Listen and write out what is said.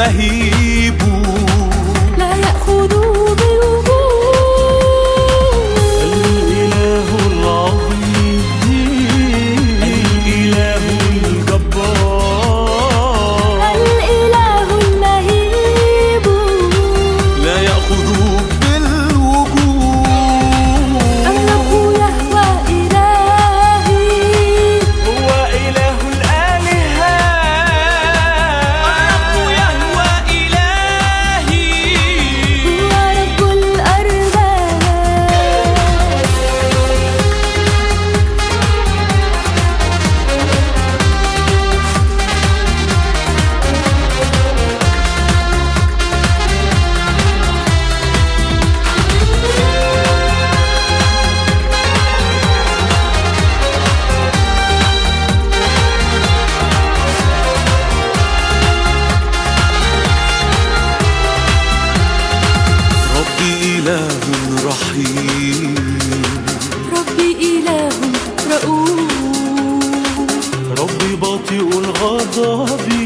नहीं رحيم ربي إله رؤوف. ربي بطيء الغضب.